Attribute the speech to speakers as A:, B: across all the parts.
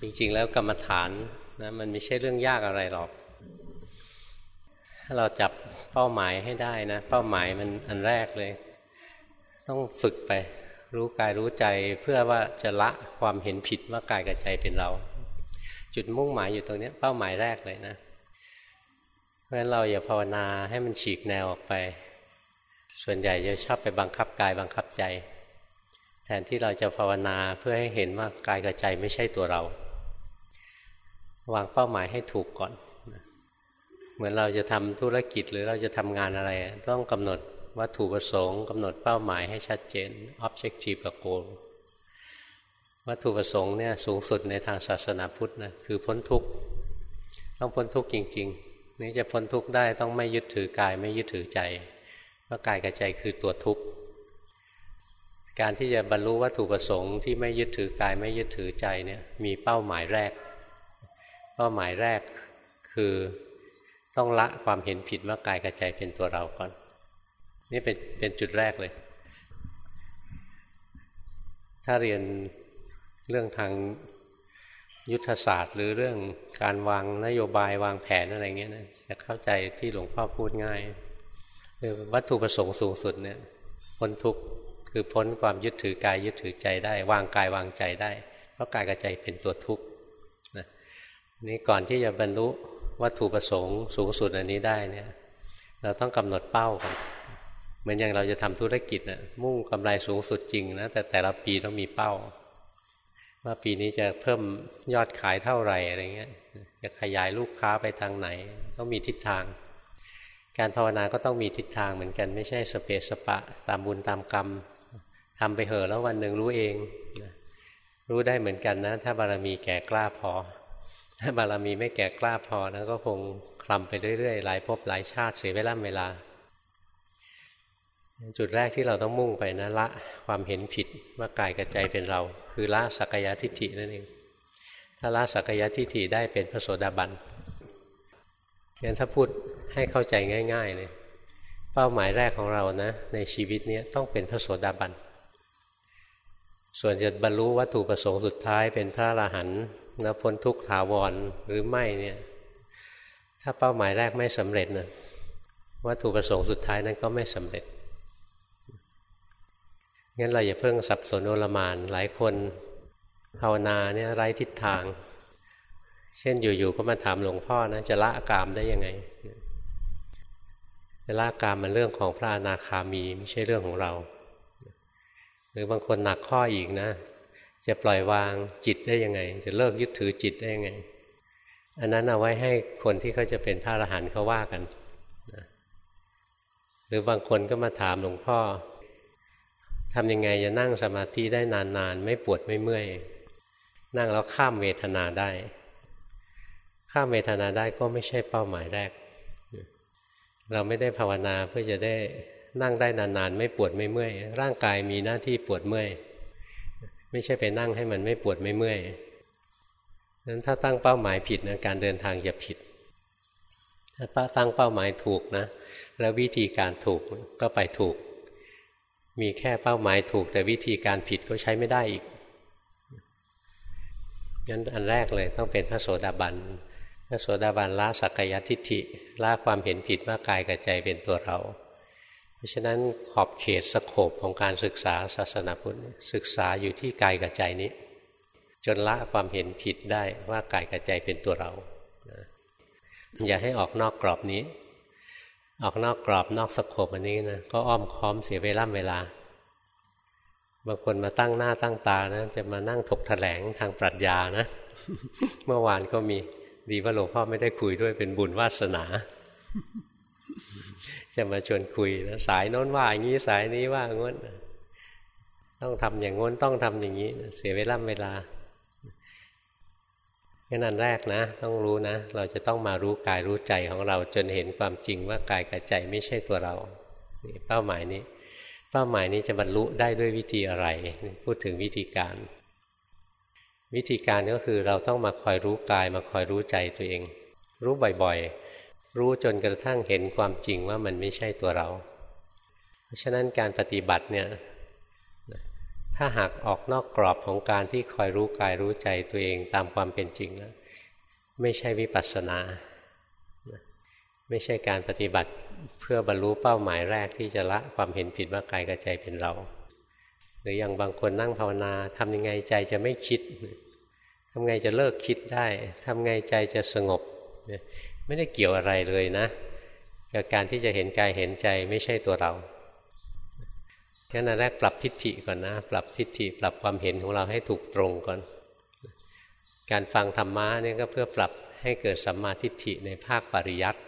A: จริงๆ แล้วกรรมฐานนะมันไม่ใช่เรื่องยากอะไรหรอก ถ้าเราจับเป้าหมายให้ได้นะ เป้าหมายมันอันแรกเลย ต้องฝึกไป รู้กายรู้ใจเพื่อว่าจะละความเห็นผิดว่ากายกับใจเป็นเรา จุดมุ่งหมายอยู่ตรงนี้เป้าหมายแรกเลยนะ เพราะฉะนั้นเราอย่าภาวนาให้มันฉีกแนวออกไป ส่วนใหญ่จะชอบไปบังคับกายบังคับใจ แทนที่เราจะภาวนาเพื่อให้เห็นว่ากายกับใจไม่ใช่ตัวเรา วางเป้าหมายให้ถูกก่อน เหมือนเราจะทำธุรกิจหรือเราจะทำงานอะไร ต้องกำหนดวัตถุประสงค์กำหนดเป้าหมายให้ชัดเจน objective กับ goal วัตถุประสงค์เนี่ยสูงสุดในทางศาสนาพุทธนะคือพ้นทุกข์ต้องพ้นทุกข์จริง ๆ นี่จะพ้นทุกข์ได้ต้องไม่ยึดถือกายไม่ยึดถือใจเพราะกายกับใจคือตัวทุกข์การที่จะบรรลุวัตถุประสงค์ที่ไม่ยึดถือกายไม่ยึดถือใจเนี่ยมีเป้าหมายแรก เป้าหมายแรกคือต้องละความเห็นผิดว่ากายกับใจเป็นตัวเราก่อน นี่เป็นเป็นจุดแรกเลย ถ้าเรียนเรื่องทางยุทธศาสตร์ หรือเรื่องการวางนโยบายวางแผนอะไรเงี้ยนะจะเข้าใจที่หลวงพ่อพูดง่ายคือวัตถุประสงค์สูงสุดเนี่ยพ้นทุกข์คือพ้นความยึดถือกายยึดถือใจได้ วางกายวางใจได้ เพราะกายกับใจเป็นตัวทุกข์ นี่ก่อนที่จะบรรลุวัตถุประสงค์สูงสุดอันนี้ได้เนี่ย เราต้องกำหนดเป้าก่อนเหมือนอย่างเราจะทำธุรกิจนะมุ่งกำไรสูงสุดจริงนะแต่แต่ละปีต้องมีเป้า ว่าปีนี้จะเพิ่มยอดขายเท่าไหร่อะไรเงี้ยจะขยายลูกค้าไปทางไหน ต้องมีทิศทาง การภาวนาก็ต้องมีทิศทางเหมือนกันไม่ใช่สเปสปะ ตามบุญตามกรรมทำไปเหอะแล้ววันหนึ่งรู้เอง รู้ได้เหมือนกันนะ ถ้าบารมีแก่กล้าพอ ถ้าบารมีไม่แก่กล้าพอนะก็คงคลำไปเรื่อยๆ หลายภพหลายชาติเสียเวลาเวลา จุดแรกที่เราต้องมุ่งไปนะละความเห็นผิดว่ากายกับใจเป็นเรา คือละสักยะทิฏฐินั่นเอง ถ้าละสักยะทิฏฐิได้เป็นพระโสดาบันงั้นถ้าพูดให้เข้าใจง่าย ๆ เลย เป้าหมายแรกของเรานะ ในชีวิตนี้ต้องเป็นพระโสดาบัน ส่วนจะบรรลุวัตถุประสงค์สุดท้ายเป็นพระอรหันต์แล้วพ้นทุกข์ถาวรหรือไม่เนี่ยถ้าเป้าหมายแรกไม่สำเร็จนะวัตถุประสงค์สุดท้ายนั้นก็ไม่สำเร็จงั้นเราอย่าเพิ่งสับสนโอลมานหลายคนภาวนาเนี่ยไร้ทิศทาง เช่นอยู่ๆก็มาถามหลวงพ่อนะจะละกามได้ยังไงจะละกามมันเรื่องของพระอนาคามีไม่ใช่เรื่องของเรา หรือบางคนหนักข้ออีกนะ จะปล่อยวางจิตได้ยังไง จะเลิกยึดถือจิตได้ยังไง อันนั้นเอาไว้ให้คนที่เขาจะเป็นพระอรหันต์เขาว่ากันหรือบางคนก็มาถามหลวงพ่อทำยังไงจะนั่งสมาธิได้นานๆ ไม่ปวดไม่เมื่อย นั่งแล้วข้ามเวทนาได้ ข้ามเวทนาได้ก็ไม่ใช่เป้าหมายแรก เราไม่ได้ภาวนาเพื่อจะได้ นั่งได้นานๆ ไม่ปวดไม่เมื่อย ร่างกายมีหน้าที่ปวดเมื่อย ไม่ใช่ไปนั่งให้มันไม่ปวดไม่เมื่อยนั้นถ้าตั้งเป้าหมายผิดนะการเดินทางจะผิด ถ้าตั้งเป้าหมายถูกนะ แล้ววิธีการถูกก็ไปถูก มีแค่เป้าหมายถูก แต่วิธีการผิดก็ใช้ไม่ได้อีกงั้นอันแรกเลยต้องเป็นพระโสดาบันพระโสดาบันละสักกายทิฏฐิละความเห็นผิดว่ากายกับใจเป็นตัวเรา ราะฉะนั้นขอบเขตสโคบของการศึกษาศาสนาพุทธศึกษาอยู่ที่กายกับใจนี้ จนละความเห็นผิดได้ว่ากายกับใจเป็นตัวเรา อย่าให้ออกนอกกรอบนี้ ออกนอกกรอบนอกสโคบอันนี้นะก็อ้อมค้อมเสียเวลาเวลาบางคนมาตั้งหน้าตั้งตานะจะมานั่งถกแถลงทางปรัชญานะ เมื่อวานก็มีดีว่าหลวงพ่อไม่ได้คุยด้วยเป็นบุญวาสนา จะมาชวนคุยนะสายโน้นว่าอย่างนี้สายนี้ว่าง้นต้องทำอย่างง้นต้องทำอย่างนี้ เสียเวลาเวลาแค่นั้นแรกนะ ต้องรู้นะ เราจะต้องมารู้กายรู้ใจของเราจนเห็นความจริงว่ากายกับใจไม่ใช่ตัวเราเป้าหมายนี้ เป้าหมายนี้จะบรรลุได้ด้วยวิธีอะไร พูดถึงวิธีการ วิธีการก็คือเราต้องมาคอยรู้กายมาคอยรู้ใจตัวเอง รู้บ่อยๆ รู้จนกระทั่งเห็นความจริงว่ามันไม่ใช่ตัวเรา เพราะฉะนั้นการปฏิบัติเนี่ยถ้าหากออกนอกกรอบของการที่คอยรู้กายรู้ใจตัวเองตามความเป็นจริงแล้วไม่ใช่วิปัสสนา ไม่ใช่การปฏิบัติเพื่อบรรลุเป้าหมายแรกที่จะละความเห็นผิดว่ากายกับใจเป็นเรา หรืออย่างบางคนนั่งภาวนาทำยังไงใจจะไม่คิดทำไงจะเลิกคิดได้ทำไงใจจะสงบ ไม่ได้เกี่ยวอะไรเลยนะกับการที่จะเห็นกายเห็นใจไม่ใช่ตัวเรางั้นแรกปรับทิฏฐิก่อนนะ ปรับทิฏฐิปรับความเห็นของเราให้ถูกตรงก่อน การฟังธรรมะนี่ก็เพื่อปรับให้เกิดสัมมาทิฏฐิในภาคปริยัติ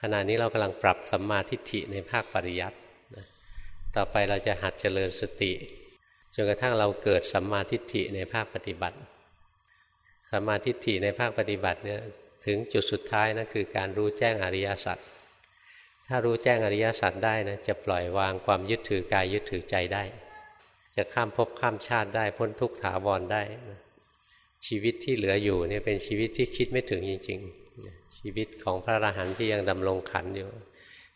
A: ขณะนี้เรากำลังปรับสัมมาทิฏฐิในภาคปริยัติต่อไปเราจะหัดเจริญสติจนกระทั่งเราเกิดสัมมาทิฏฐิในภาคปฏิบัติสัมมาทิฏฐิในภาคปฏิบัติเนี่ย ถึงจุดสุดท้ายนะคือการรู้แจ้งอริยสัจถ้ารู้แจ้งอริยสัจได้นะจะปล่อยวางความยึดถือกายยึดถือใจได้ จะข้ามภพข้ามชาติได้พ้นทุกข์ถาวรได้นะชีวิตที่เหลืออยู่เนี่ยเป็นชีวิตที่คิดไม่ถึงจริง ๆ ชีวิตของพระอรหันต์ที่ยังดำรงขันอยู่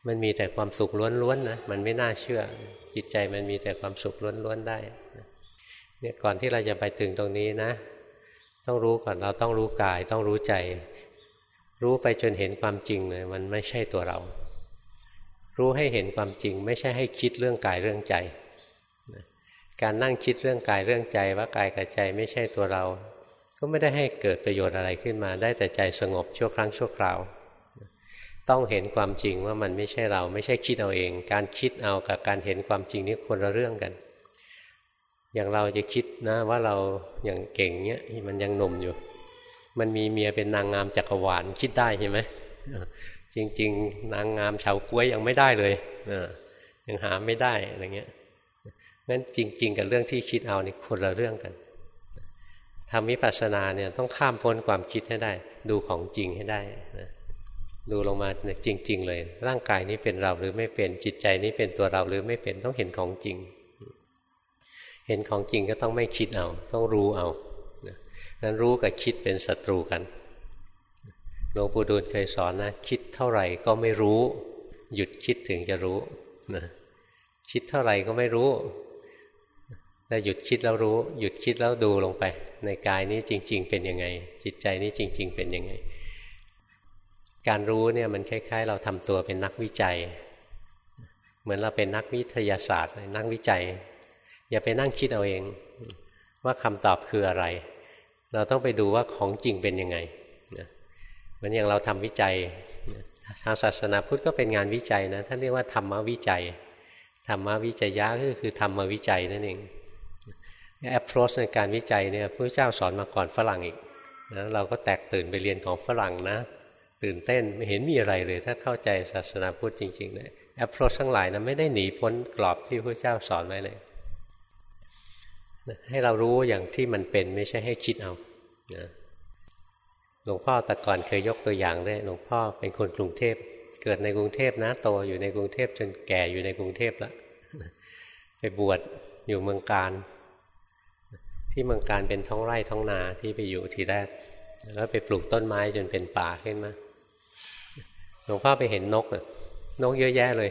A: มันมีแต่ความสุขล้วนๆนะมันไม่น่าเชื่อ จิตใจมันมีแต่ความสุขล้วนๆได้เนี่ยก่อนที่เราจะไปถึงตรงนี้นะ ต้องรู้ก่อนเราต้องรู้กายต้องรู้ใจ รู้ไปจนเห็นความจริงเลยมันไม่ใช่ตัวเรา รู้ให้เห็นความจริง ไม่ใช่ให้คิดเรื่องกายเรื่องใจ การนั่งคิดเรื่องกายเรื่องใจว่ากายกับใจไม่ใช่ตัวเรา ก็ไม่ได้ให้เกิดประโยชน์อะไรขึ้นมา ได้แต่ใจสงบชั่วครั้งชั่วคราว ต้องเห็นความจริงว่ามันไม่ใช่เรา ไม่ใช่คิดเอาเอง การคิดเอากับการเห็นความจริงนี่คนละเรื่องกันอย่างเราจะคิดนะว่าเราอย่างเก่งเนี้ยมันยังหนุ่มอยู่ มันมีเมียเป็นนางงามจักรวาลคิดได้ใช่ไหมจริง ๆ นางงามชาวกล้วยยังไม่ได้เลยยังหาไม่ได้อะไรเงี้ยงั้นจริง ๆ กับเรื่องที่คิดเอานี่คนละเรื่องกันทำวิปัสสนาเนี่ยต้องข้ามพ้นความคิดให้ได้ ดูของจริงให้ได้นะดูลงมาเนี่ยจริง ๆ เลย ร่างกายนี้เป็นเราหรือไม่เป็นจิตใจนี้เป็นตัวเราหรือไม่เป็นต้องเห็นของจริง เห็นของจริงก็ต้องไม่คิดเอา ต้องรู้เอา นั้นรู้กับคิดเป็นศัตรูกันหลวงปู่ดูลเคยสอนนะ คิดเท่าไหร่ก็ไม่รู้ หยุดคิดถึงจะรู้นะคิดเท่าไหร่ก็ไม่รู้แต่หยุดคิดแล้วรู้ หยุดคิดแล้วดูลงไป ในกายนี้จริง ๆ เป็นยังไง จิตใจนี้จริง ๆ เป็นยังไง การรู้เนี่ยมันคล้าย ๆ เราทำตัวเป็นนักวิจัย เหมือนเราเป็นนักวิทยาศาสตร์ นักวิจัย อย่าไปนั่งคิดเอาเอง ว่าคำตอบคืออะไร เราต้องไปดูว่าของจริงเป็นยังไงเหมือนอย่างเราทำวิจัยทางศาสนาพุทธก็เป็นงานวิจัยนะท่านเรียกว่าธรรมวิจัยธรรมวิจัยยะก็คือธรรมวิจัยนั่นเองแอปโรสในการวิจัยเนี่ยพระเจ้าสอนมาก่อนฝรั่งอีกนะเราก็แตกตื่นไปเรียนของฝรั่งนะ ตื่นเต้นไม่เห็นมีอะไรเลย ถ้าเข้าใจศาสนาพุทธจริงๆเนี่ยแอปโรสทั้งหลายนะไม่ได้หนีพ้นกรอบที่พระเจ้าสอนไว้เลย ให้เรารู้อย่างที่มันเป็นไม่ใช่ให้คิดเอาหลวงพ่อแต่ก่อนเคยยกตัวอย่างด้วยหลวงพ่อเป็นคนกรุงเทพ เกิดในกรุงเทพนะโตอยู่ในกรุงเทพจนแก่อยู่ในกรุงเทพแล้วไปบวชอยู่เมืองการ ที่เมืองการเป็นท้องไร่ท้องนาที่ไปอยู่ทีแรก แล้วไปปลูกต้นไม้จนเป็นป่าขึ้นมาหลวงพ่อไปเห็นนกนกเยอะแยะเลย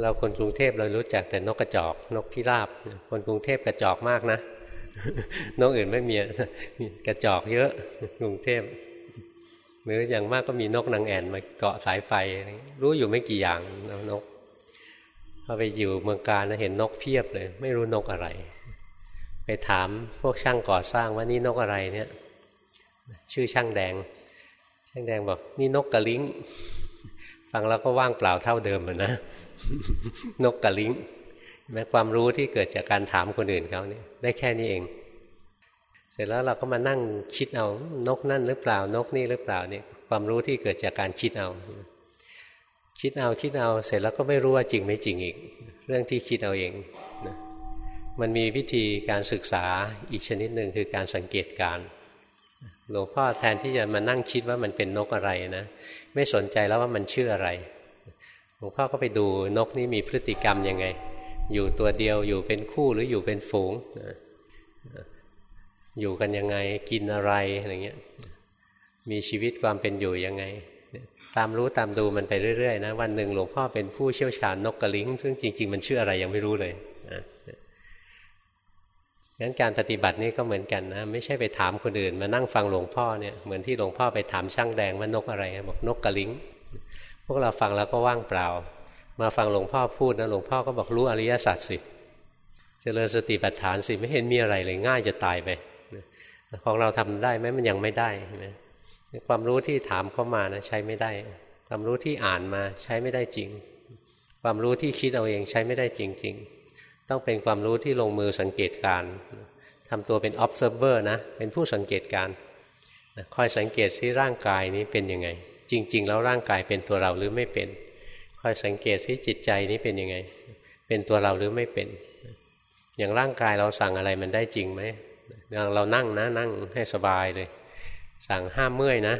A: เราคนกรุงเทพเรารู้จักแต่นกกระจอก นกพิราบ คนกรุงเทพกระจอกมากนะนกอื่นไม่มีกระจอกเยอะกรุงเทพหรืออย่างมากก็มีนกนางแอ่นมาเกาะสายไฟ รู้อยู่ไม่กี่อย่างนกพอไปอยู่เมืองการนะเห็นนกเพียบเลย ไม่รู้นกอะไร ไปถามพวกช่างก่อสร้างว่านี่นกอะไรเนี่ย ชื่อช่างแดง ช่างแดงบอกนี่นกกระลิงฟังแล้วก็ว่างเปล่าเท่าเดิมเหมือนนะ นกกระลิงแม้ความรู้ที่เกิดจากการถามคนอื่นเขาเนี่ยได้แค่นี้เอง เสร็จแล้วเราก็มานั่งคิดเอานกนั่นหรือเปล่านกนี่หรือเปล่าเนี่ยความรู้ที่เกิดจากการคิดเอา คิดเอาคิดเอาเสร็จแล้วก็ไม่รู้ว่าจริงไม่จริงอีก เรื่องที่คิดเอาเองนะมันมีวิธีการศึกษาอีกชนิดหนึ่งคือการสังเกตการหลวงพ่อแทนที่จะมานั่งคิดว่ามันเป็นนกอะไรนะ ไม่สนใจแล้วว่ามันชื่ออะไร หลวงพ่อก็ไปดูนกนี่มีพฤติกรรมยังไง อยู่ตัวเดียวอยู่เป็นคู่หรืออยู่เป็นฝูง อยู่กันยังไงกินอะไรอะไรเงี้ยมีชีวิตความเป็นอยู่ยังไง ตามรู้ตามดูมันไปเรื่อยๆนะวันหนึ่งหลวงพ่อเป็นผู้เชี่ยวชาญนกกระลิงซึ่งจริง ๆ มันชื่ออะไรยังไม่รู้เลยงั้นการปฏิบัตินี่ก็เหมือนกันนะไม่ใช่ไปถามคนอื่น มานั่งฟังหลวงพ่อเนี่ยเหมือนที่หลวงพ่อไปถามช่างแดงว่านกอะไรบอกนกกระลิง พวกเราฟังแล้วก็ว่างเปล่า มาฟังหลวงพ่อพูดนะหลวงพ่อก็บอกรู้อริยสัจสิเจริญสติปัฏฐานสิไม่เห็นมีอะไรเลยง่ายจะตายไปของเราทำได้ไหมมันยังไม่ได้ไหมความรู้ที่ถามเข้ามานะใช้ไม่ได้ ความรู้ที่อ่านมาใช้ไม่ได้จริง ความรู้ที่คิดเอาเองใช้ไม่ได้จริง ๆ ต้องเป็นความรู้ที่ลงมือสังเกตการทำตัวเป็น observer นะเป็นผู้สังเกตการคอยสังเกตที่ร่างกายนี้เป็นยังไง จริง ๆ แล้วร่างกายเป็นตัวเราหรือไม่เป็นคอยสังเกตที่จิตใจนี้เป็นยังไง เป็นตัวเราหรือไม่เป็น อย่างร่างกายเราสั่งอะไรมันได้จริงไหมเรานั่งนะนั่งให้สบายเลย สั่งห้ามเมื่อยนะ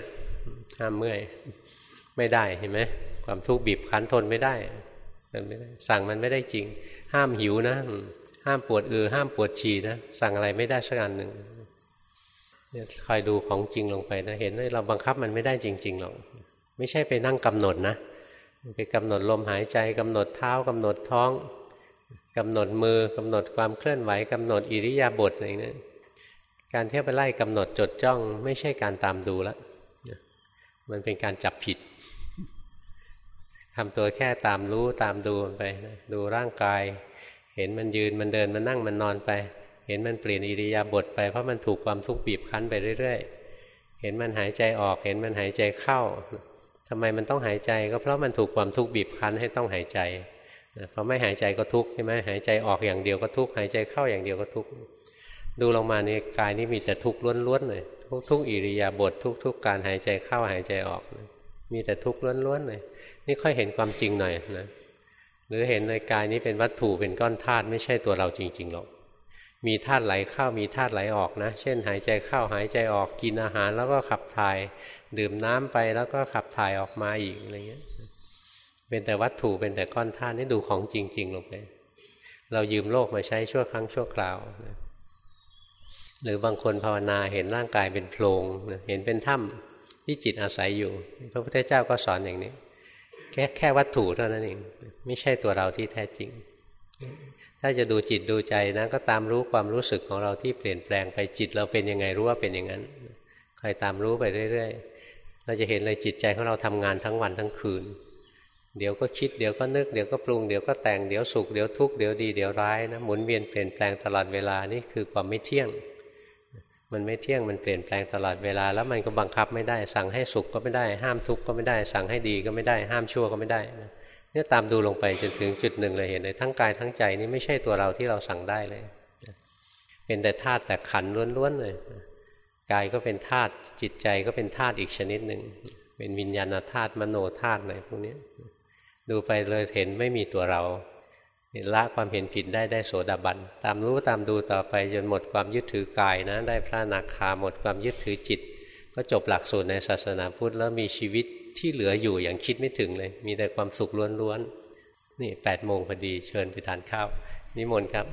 A: ห้ามเมื่อยไม่ได้เห็นไหมความทุกข์บีบคั้นทนไม่ได้ไม่ได้ สั่งมันไม่ได้จริง ห้ามหิวนะ ห้ามปวดเอือห้ามปวดฉี่นะ สั่งอะไรไม่ได้สักอันหนึ่ง คอยดูของจริงลงไปนะเห็นว่าเราบังคับมันไม่ได้จริง ๆหรอกไม่ใช่ไปนั่งกำหนดนะไปกำหนดลมหายใจกำหนดเท้ากำหนดท้องกำหนดมือกำหนดความเคลื่อนไหวกำหนดอิริยาบถอะไรเนี่ยการเที่ยวไปไล่กำหนดจดจ้อง ไม่ใช่การตามดูล้วมันเป็นการจับผิดทำตัวแค่ตามรู้ตามดูไป ดูร่างกาย เห็นมันยืนมันเดินมันนั่งมันนอนไป เห็นมันเปลี่ยนอิริยาบถไปเพราะมันถูกความทุกข์บีบคั้นไปเรื่อยๆ เห็นมันหายใจออก เห็นมันหายใจเข้าทำไมมันต้องหายใจก็เพราะมันถูกความทุกข์บีบคั้นให้ต้องหายใจพอไม่หายใจก็ทุกข์ใช่ไหมหายใจออกอย่างเดียวก็ทุกข์หายใจเข้าอย่างเดียวก็ทุกข์ดูลงมาในกายนี้มีแต่ทุกข์ล้วนๆเลยทุกทุกอิริยาบถทุกทุกการหายใจเข้าหายใจออก มีแต่ทุกข์ล้วนๆเลยนี่ค่อยเห็นความจริงหน่อยนะหรือเห็นในกายนี้เป็นวัตถุเป็นก้อนธาตุไม่ใช่ตัวเราจริงๆหรอก มีธาตุไหลเข้ามีธาตุไหลออกนะ เช่น หายใจเข้าหายใจออกกินอาหารแล้วก็ขับถ่าย ดื่มน้ำไปแล้วก็ขับถ่ายออกมาอีกอะไรเงี้ย เป็นแต่วัตถุเป็นแต่ก้อนธาตุนี่ดูของจริงๆลงไปเรายืมโลกมาใช้ชั่วครั้งชั่วคราวนะหรือบางคนภาวนาเห็นร่างกายเป็นโพรงเห็นเป็นถ้ำที่จิตอาศัยอยู่ พระพุทธเจ้าก็สอนอย่างนี้ แค่แค่วัตถุเท่านั้นเองไม่ใช่ตัวเราที่แท้จริง ถ้าจะดูจิตดูใจนะก็ตามรู้ความรู้สึกของเราที่เปลี่ยนแปลงไปจิตเราเป็นยังไงรู้ว่าเป็นอย่างนั้นคอยตามรู้ไปเรื่อยๆ เราจะเห็นเลยจิตใจของเราทำงานทั้งวันทั้งคืน เดี๋ยวก็คิดเดี๋ยวก็นึกเดี๋ยวก็ปรุงเดี๋ยวก็แต่งเดี๋ยวสุขเดี๋ยวทุกข์เดี๋ยวดีเดี๋ยวร้ายนะหมุนเวียนเปลี่ยนแปลงตลอดเวลานี่คือความไม่เที่ยง มันไม่เที่ยงมันเปลี่ยนแปลงตลอดเวลา แล้วมันก็บังคับไม่ได้ สั่งให้สุขก็ไม่ได้ ห้ามทุกข์ก็ไม่ได้ สั่งให้ดีก็ไม่ได้ ห้ามชั่วก็ไม่ได้ เนี่ยตามดูลงไปจนถึงจุดหนึ่งเลยเห็นเลยทั้งกายทั้งใจนี่ไม่ใช่ตัวเราที่เราสั่งได้เลย เป็นแต่ธาตุแต่ขันล้วนๆเลยกายก็เป็นธาตุจิตใจก็เป็นธาตุอีกชนิดหนึ่งเป็นวิญญาณธาตุมโนธาตุอะไรพวกนี้ดูไปเลยเห็นไม่มีตัวเราละความเห็นผิดได้ได้โสดาบัน ตามรู้ตามดูต่อไปจนหมดความยึดถือกายนะ ได้พระนาคาหมดความยึดถือจิต ก็จบหลักสูตรในศาสนาพุทธแล้วมีชีวิต ที่เหลืออยู่อย่างคิดไม่ถึงเลย มีแต่ความสุขล้วนๆนี่แปดโมงพอดีเชิญไปทานข้าว นิมนต์ครับ